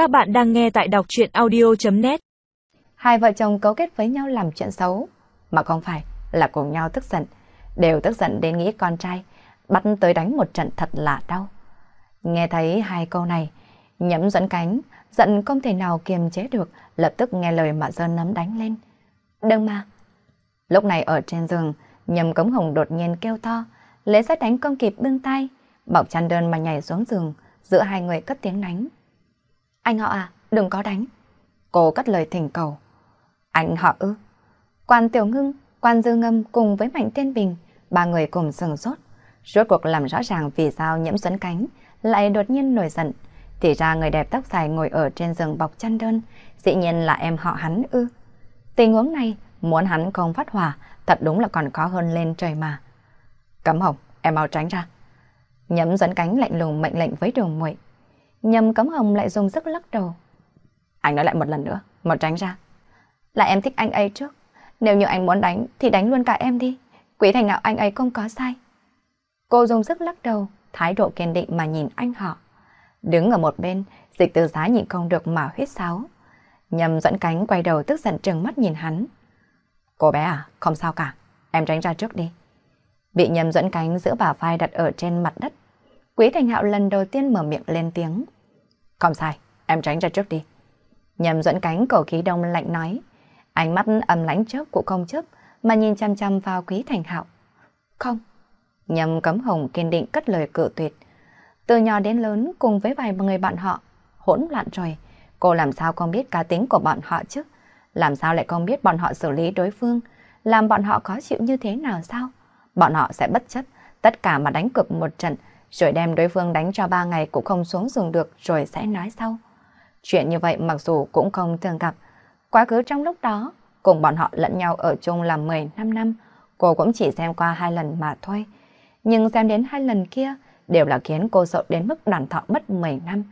Các bạn đang nghe tại đọc chuyện audio.net Hai vợ chồng cấu kết với nhau làm chuyện xấu, mà không phải là cùng nhau tức giận, đều tức giận đến nghĩ con trai, bắt tới đánh một trận thật là đau. Nghe thấy hai câu này, nhẫm dẫn cánh, giận không thể nào kiềm chế được, lập tức nghe lời mà dơ nắm đánh lên. Đừng mà! Lúc này ở trên giường, nhầm cống hồng đột nhiên kêu to, lễ sách đánh không kịp bưng tay, bọc chăn đơn mà nhảy xuống giường, giữa hai người cất tiếng đánh. Anh họ à, đừng có đánh. Cô cất lời thỉnh cầu. Anh họ ư? Quan Tiểu Ngưng, Quan Dư Ngâm cùng với Mạnh Tiên Bình, ba người cùng sừng sốt. Rốt cuộc làm rõ ràng vì sao nhiễm dẫn cánh lại đột nhiên nổi giận. Thì ra người đẹp tóc dài ngồi ở trên giường bọc chăn đơn, dĩ nhiên là em họ hắn ư. Tình huống này, muốn hắn không phát hỏa, thật đúng là còn khó hơn lên trời mà. Cấm hồng, em mau tránh ra. Nhấm dẫn cánh lạnh lùng mệnh lệnh với đường muội Nhầm cấm hồng lại dùng sức lắc đầu. Anh nói lại một lần nữa, mau tránh ra. Là em thích anh ấy trước. Nếu như anh muốn đánh thì đánh luôn cả em đi. Quý thành ngạo anh ấy không có sai. Cô dùng sức lắc đầu, thái độ kiên định mà nhìn anh họ. Đứng ở một bên, dịch từ giá nhìn không được mà huyết sáo. Nhầm dẫn cánh quay đầu tức giận trừng mắt nhìn hắn. Cô bé à, không sao cả, em tránh ra trước đi. Bị nhầm dẫn cánh giữa bả vai đặt ở trên mặt đất. Quý Thành Hạo lần đầu tiên mở miệng lên tiếng. Không sai, em tránh ra trước đi. Nhầm dẫn cánh cổ khí đông lạnh nói. Ánh mắt âm lãnh chớp của công chớp mà nhìn chăm chăm vào Quý Thành Hạo. Không. Nhầm cấm hồng kiên định cất lời cự tuyệt. Từ nhỏ đến lớn cùng với vài người bạn họ, hỗn loạn rồi. Cô làm sao không biết cá tính của bọn họ chứ? Làm sao lại không biết bọn họ xử lý đối phương? Làm bọn họ khó chịu như thế nào sao? Bọn họ sẽ bất chấp tất cả mà đánh cực một trận rồi đem đối phương đánh cho ba ngày cũng không xuống giường được rồi sẽ nói sau. Chuyện như vậy mặc dù cũng không thường gặp, quá khứ trong lúc đó, cùng bọn họ lẫn nhau ở chung là 15 năm, cô cũng chỉ xem qua hai lần mà thôi. Nhưng xem đến hai lần kia đều là khiến cô sợ đến mức đoàn thọ mất 10 năm,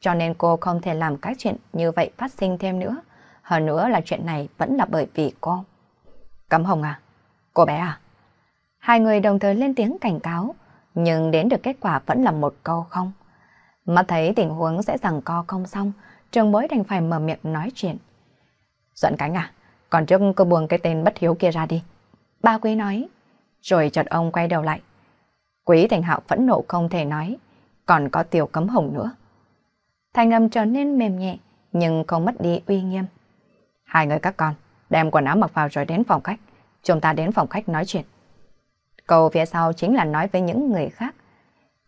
cho nên cô không thể làm các chuyện như vậy phát sinh thêm nữa. Hơn nữa là chuyện này vẫn là bởi vì cô. Cấm Hồng à? Cô bé à? Hai người đồng thời lên tiếng cảnh cáo, nhưng đến được kết quả vẫn là một câu không. Mà thấy tình huống sẽ rằng co không xong, trường bối đành phải mở miệng nói chuyện. Doãn cánh à, còn trước cô buông cái tên bất hiếu kia ra đi. Ba quý nói, rồi chợt ông quay đầu lại. Quý thành hạo phẫn nộ không thể nói, còn có tiểu cấm hồng nữa. Thành âm trở nên mềm nhẹ, nhưng không mất đi uy nghiêm. Hai người các con, đem quần áo mặc vào rồi đến phòng khách. Chúng ta đến phòng khách nói chuyện. Câu phía sau chính là nói với những người khác.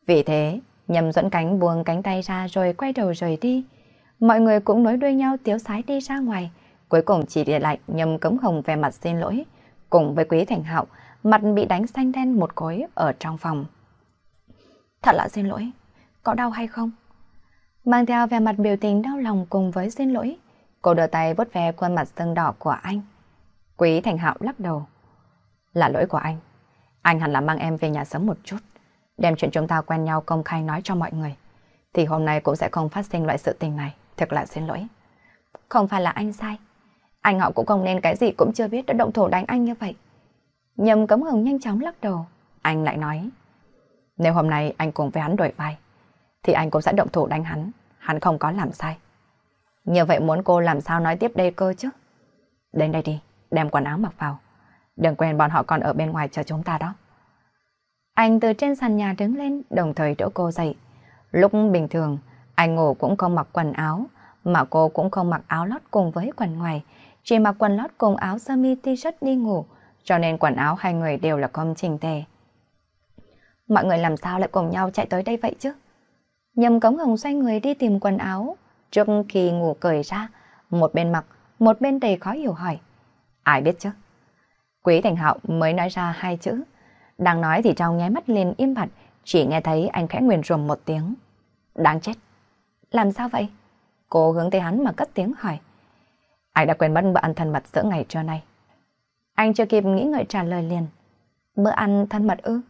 Vì thế, nhầm dẫn cánh buông cánh tay ra rồi quay đầu rời đi. Mọi người cũng nối đuôi nhau tiếu sái đi ra ngoài. Cuối cùng chỉ để lại nhầm cấm hồng về mặt xin lỗi. Cùng với quý thành hạo, mặt bị đánh xanh đen một khối ở trong phòng. Thật là xin lỗi, có đau hay không? Mang theo về mặt biểu tình đau lòng cùng với xin lỗi. Cô đưa tay vuốt ve khuôn mặt sưng đỏ của anh. Quý thành hạo lắc đầu. Là lỗi của anh. Anh hẳn là mang em về nhà sớm một chút, đem chuyện chúng ta quen nhau công khai nói cho mọi người. Thì hôm nay cũng sẽ không phát sinh loại sự tình này, thật là xin lỗi. Không phải là anh sai. Anh họ cũng không nên cái gì cũng chưa biết đã động thổ đánh anh như vậy. Nhầm cấm hồng nhanh chóng lắc đầu. Anh lại nói, nếu hôm nay anh cùng với hắn đổi vai, thì anh cũng sẽ động thủ đánh hắn. Hắn không có làm sai. Như vậy muốn cô làm sao nói tiếp đây cơ chứ? Đến đây đi, đem quần áo mặc vào. Đừng quên bọn họ còn ở bên ngoài chờ chúng ta đó. Anh từ trên sàn nhà đứng lên, đồng thời đỡ cô dậy. Lúc bình thường, anh ngủ cũng không mặc quần áo, mà cô cũng không mặc áo lót cùng với quần ngoài, chỉ mặc quần lót cùng áo sơ mi t-shirt đi ngủ, cho nên quần áo hai người đều là không chỉnh tề. Mọi người làm sao lại cùng nhau chạy tới đây vậy chứ? Nhầm cống hồng xoay người đi tìm quần áo, trước khi ngủ cởi ra, một bên mặc, một bên đầy khó hiểu hỏi. Ai biết chứ? Quý Thành Hạo mới nói ra hai chữ. Đang nói thì trong nháy mắt liền im bặt, chỉ nghe thấy anh khẽ nguyền rùm một tiếng. Đáng chết. Làm sao vậy? Cô hướng tới hắn mà cất tiếng hỏi. Anh đã quên mất bữa ăn thân mật giữa ngày trưa nay. Anh chưa kịp nghĩ ngợi trả lời liền. Bữa ăn thân mật ư?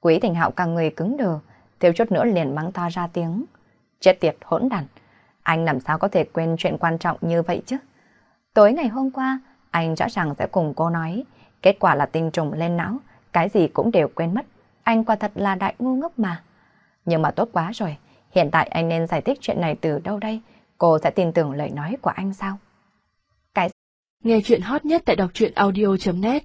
Quý Thành Hạo càng người cứng đờ, thiếu chút nữa liền mắng to ra tiếng. Chết tiệt hỗn đản. Anh làm sao có thể quên chuyện quan trọng như vậy chứ? Tối ngày hôm qua, anh rõ ràng sẽ cùng cô nói, kết quả là tinh trùng lên não, cái gì cũng đều quên mất. Anh quả thật là đại ngu ngốc mà. Nhưng mà tốt quá rồi, hiện tại anh nên giải thích chuyện này từ đâu đây? Cô sẽ tin tưởng lời nói của anh sao? Nghe chuyện hot nhất tại đọc truyện audio.net